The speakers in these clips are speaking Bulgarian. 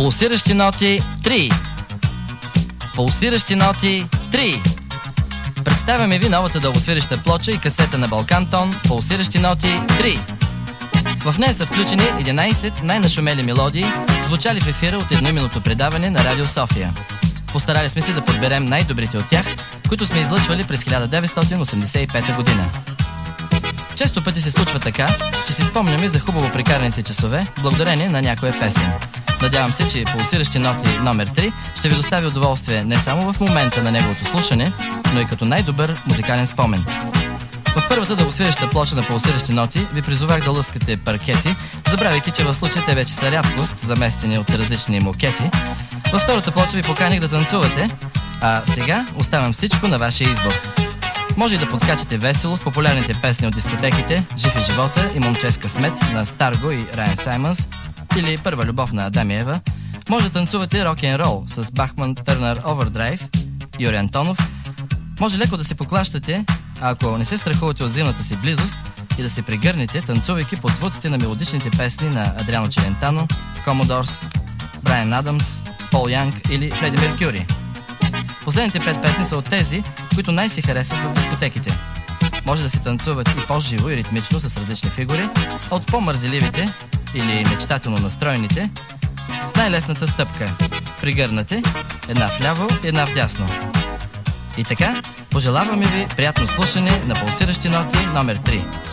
Пулсиращи ноти 3. Пулсиращи ноти 3. Представяме ви новата дългосвиреща плоча и касета на Балкан Тон Пулсиращи ноти 3. В нея са включени 11 най-нашумели мелодии, звучали в ефира от едноименното предаване на Радио София. Постарали сме се да подберем най-добрите от тях, които сме излъчвали през 1985 година. Често пъти се случва така, че си спомняме за хубаво прекараните часове, благодарение на някоя песен. Надявам се, че пулсиращи ноти номер 3 ще ви достави удоволствие не само в момента на неговото слушане, но и като най-добър музикален спомен. В първата дългосвиреща плоча на пулсиращи ноти ви призовах да лъскате паркети, забравяйки, че в случая вече са рядкост, заместени от различни мокети. Във втората плоча ви поканих да танцувате, а сега оставям всичко на вашия избор. Може и да подскачате весело с популярните песни от дискотеките Жив е живота и Момче с късмет на Старго и Райан Саймънс или Първа любов на Адам и Ева. Може да танцувате рок н рол с Бахман Търнър Овердрайв, Юрий Антонов. Може леко да се поклащате, а ако не се страхувате от взаимната си близост и да се прегърнете, танцувайки под звуците на мелодичните песни на Адриано Челентано, Комодорс, Брайан Адамс, Пол Янг или Фреди Меркюри. Последните пет песни са от тези, които най-си харесват в дискотеките. Може да се танцуват и по-живо и ритмично с различни фигури, от по-мързеливите или мечтателно настроените с най-лесната стъпка. Пригърнате, една вляво една вдясно. И така, пожелаваме ви приятно слушане на пулсиращи ноти номер 3.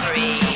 three.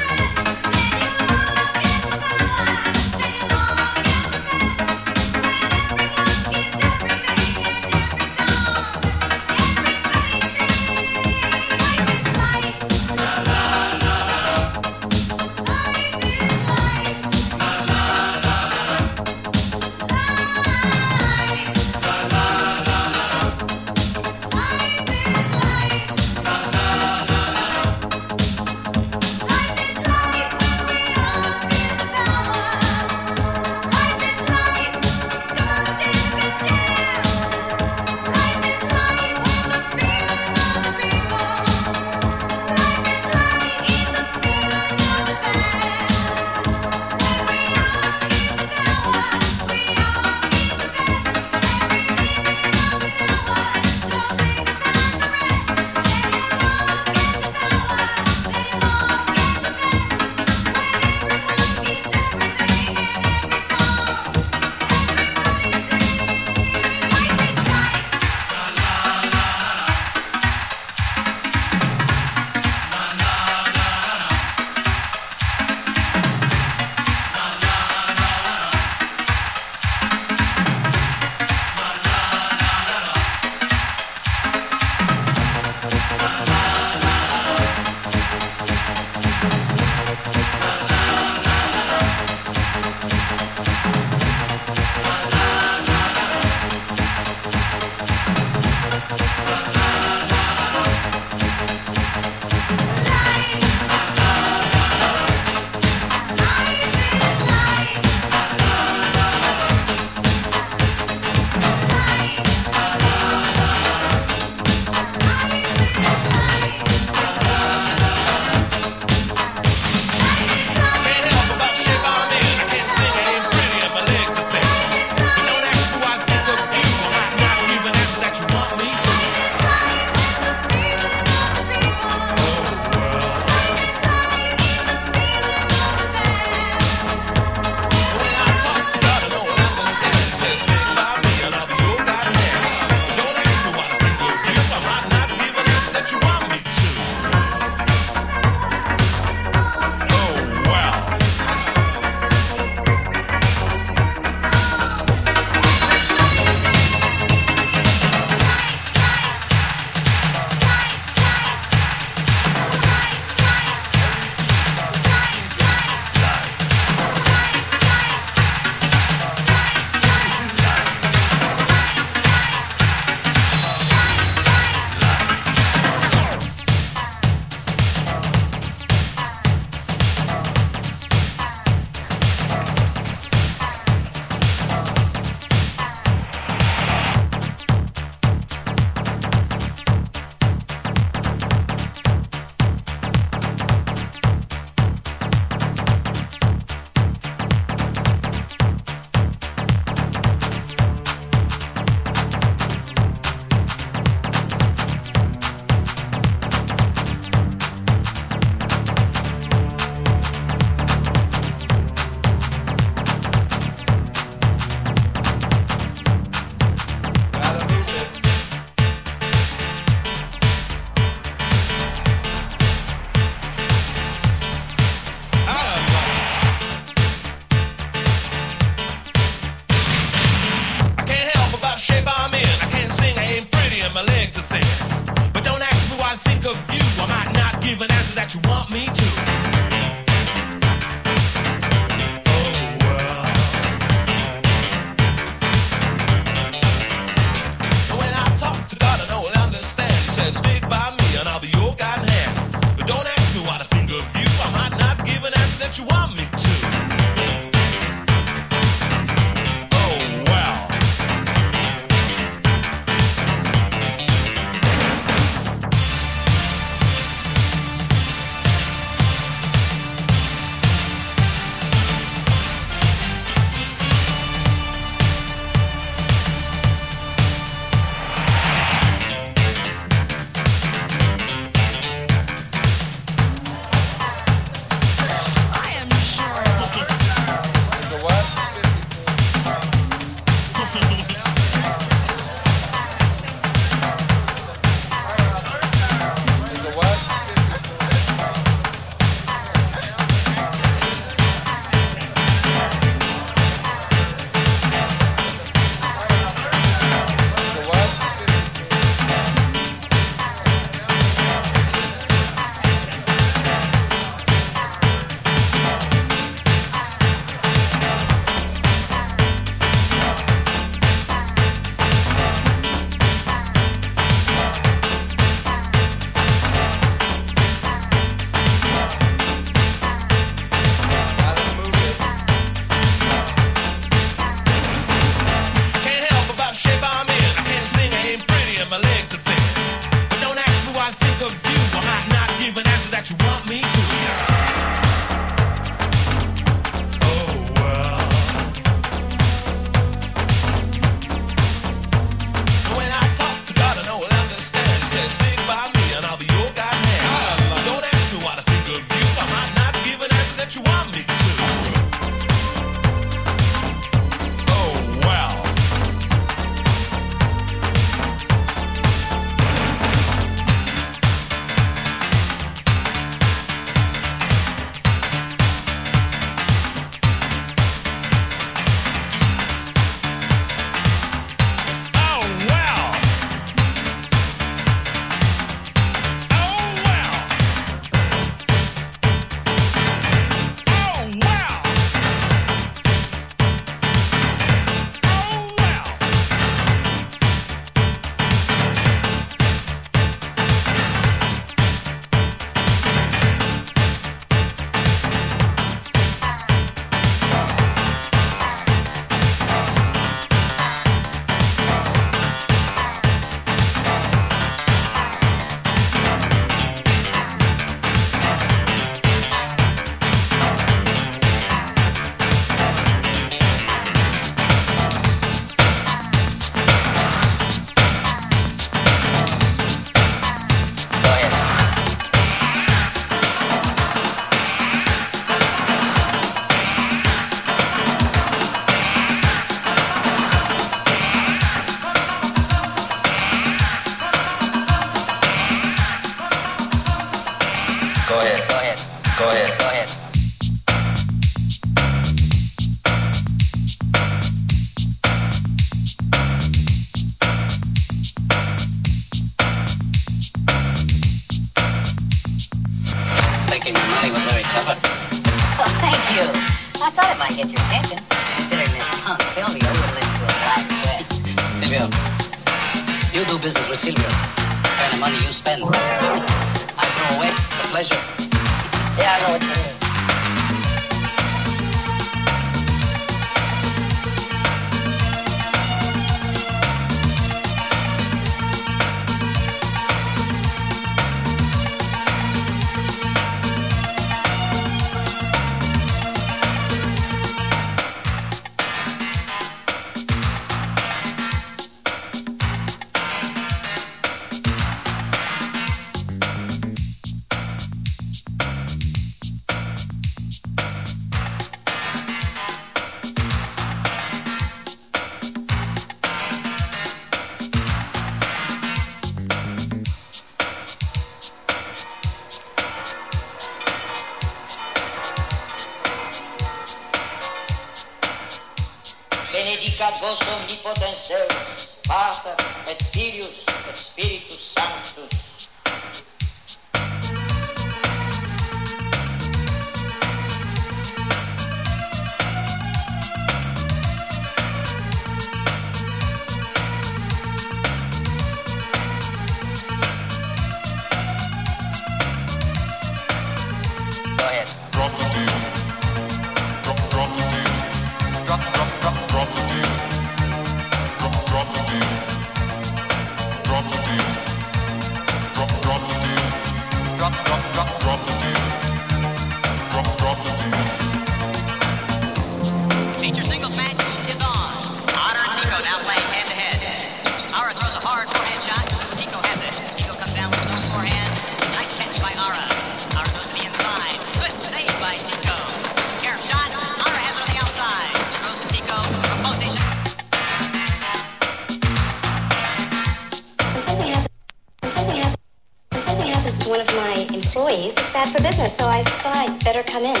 bad for business, so I thought I'd better come in.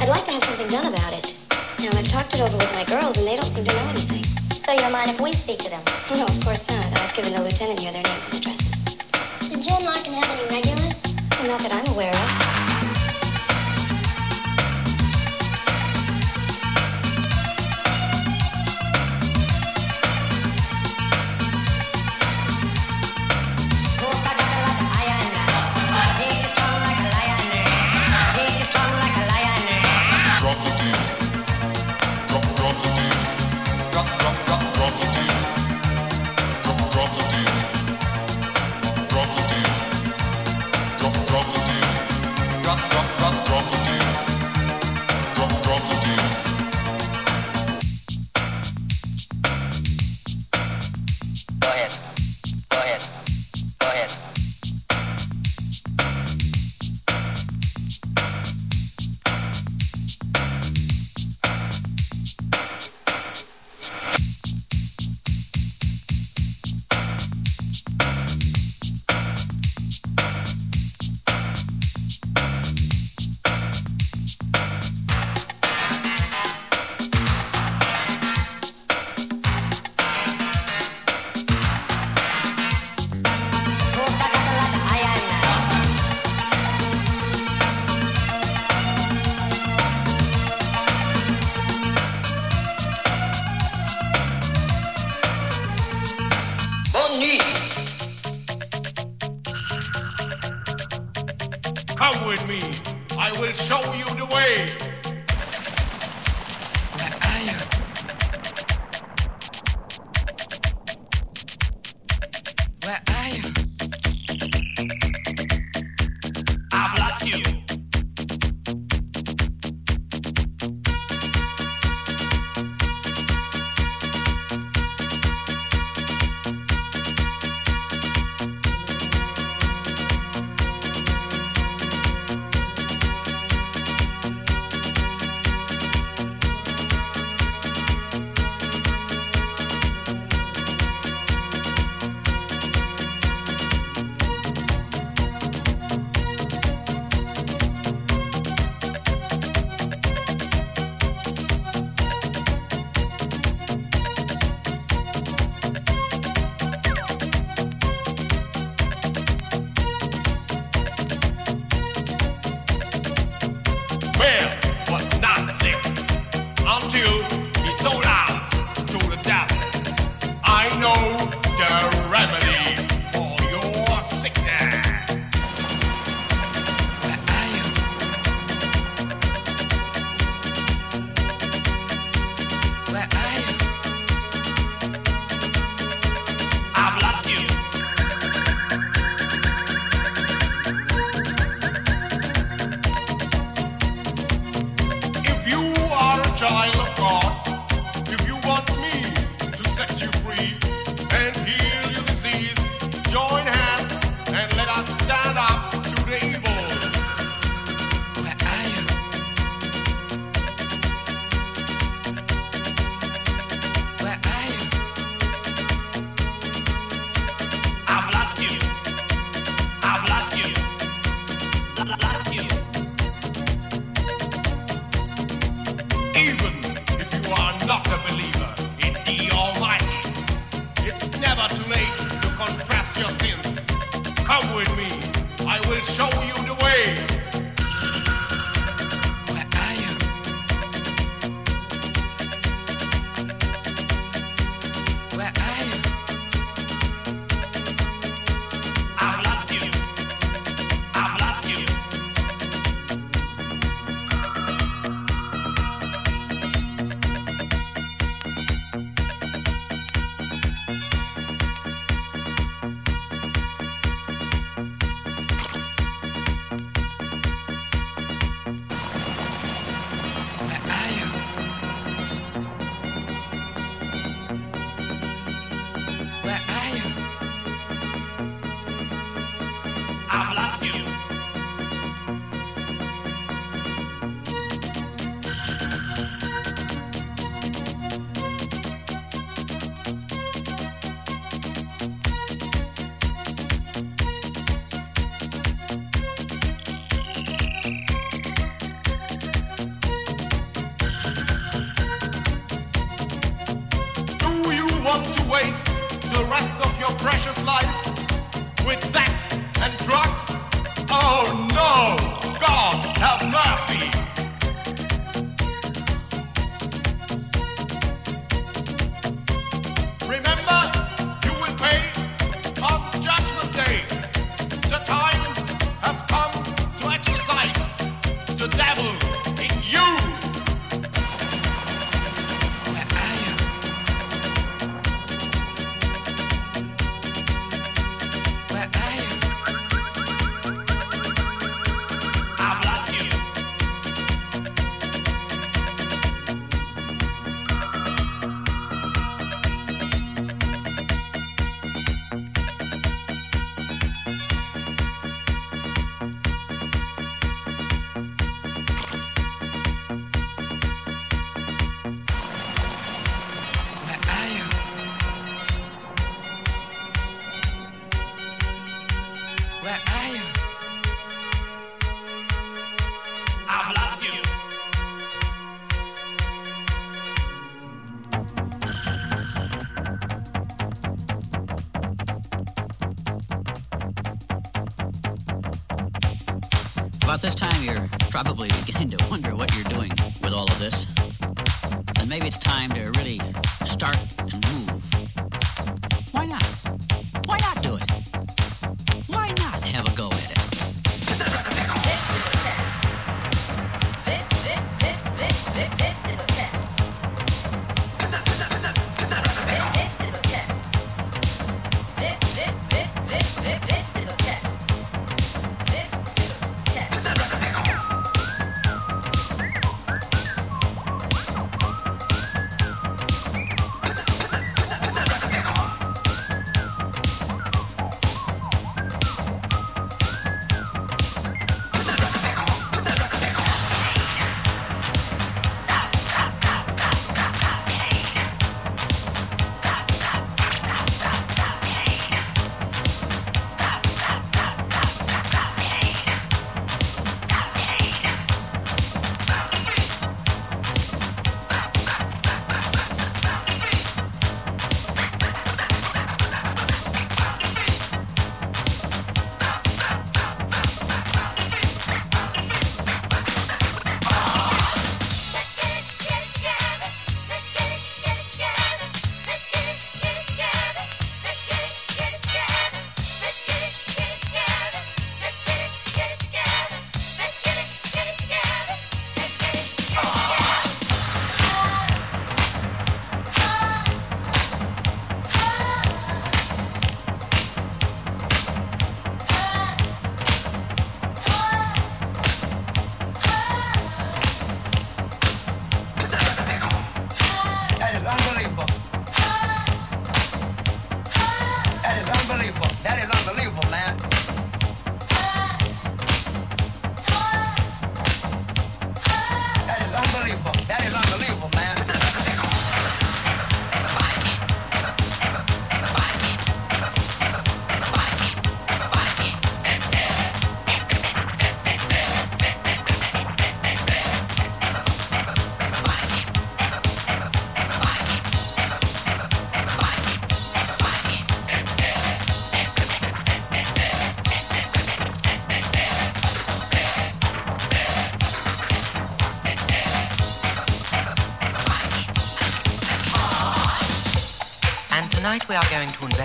I'd like to have something done about it. Now, I've talked it over with my girls, and they don't seem to know anything. So you don't mind if we speak to them? Oh, no, of course not. I've given the lieutenant here their names and addresses. Did Jen Larkin have any regulars? Well, not that I'm aware of.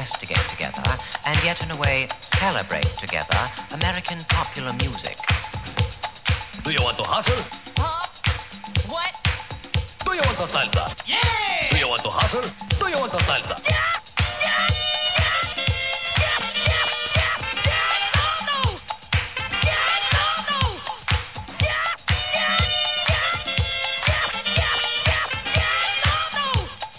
Investigate together and yet in a way celebrate together American popular music. Do you want to hustle?